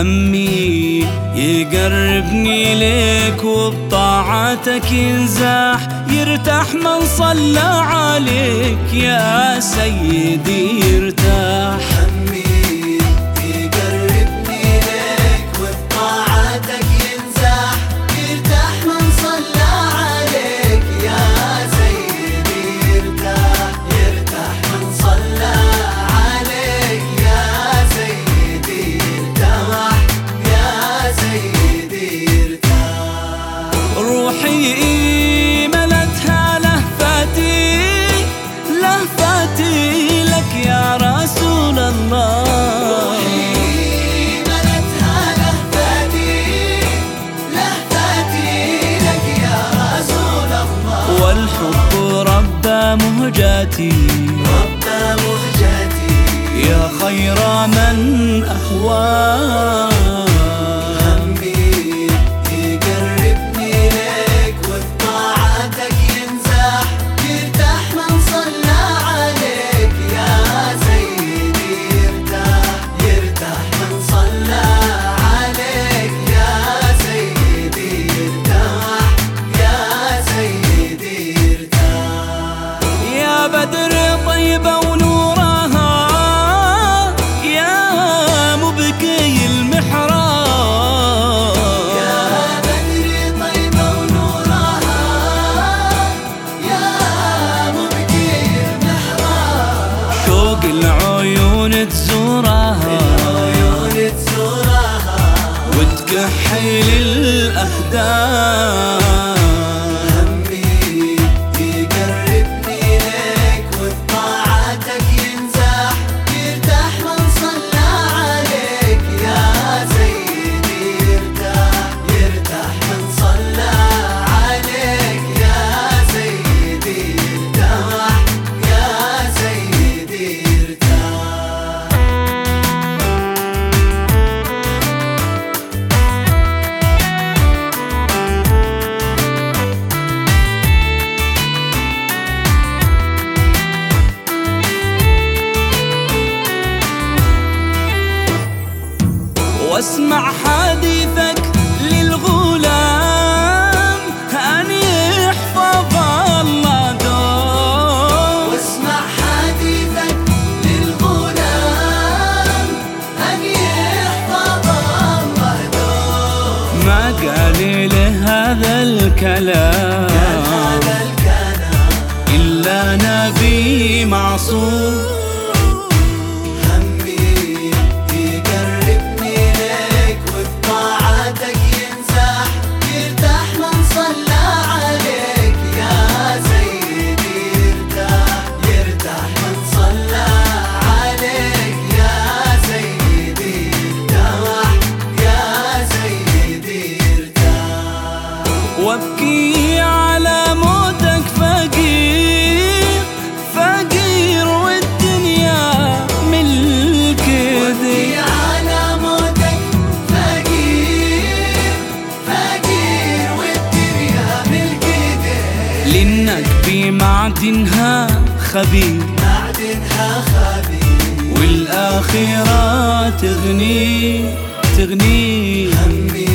همي يقربني لك وبطاعتك ينزاح يرتاح من صلى عليك يا سيدي. روحي ملتها لهفتي لهفتي لك يا رسول الله. والحب رب مهجتي رب مهجتي يا خير من أهواه. وتكحل واسمع حديثك للغلام أن يحفظ الله دوم واسمع حديثك للغلام أن يحفظ الله دوم ما قال له هذا الكلام؟ هذا الكلام. إلا نبي معصوم. وابكي على موتك فقير فقير والدنيا ملك وابكي على موتك فقير فقير والدنيا ملك لأنك بمعدنها خبير. معدنها خبير. والآخرة تغني تغني. همي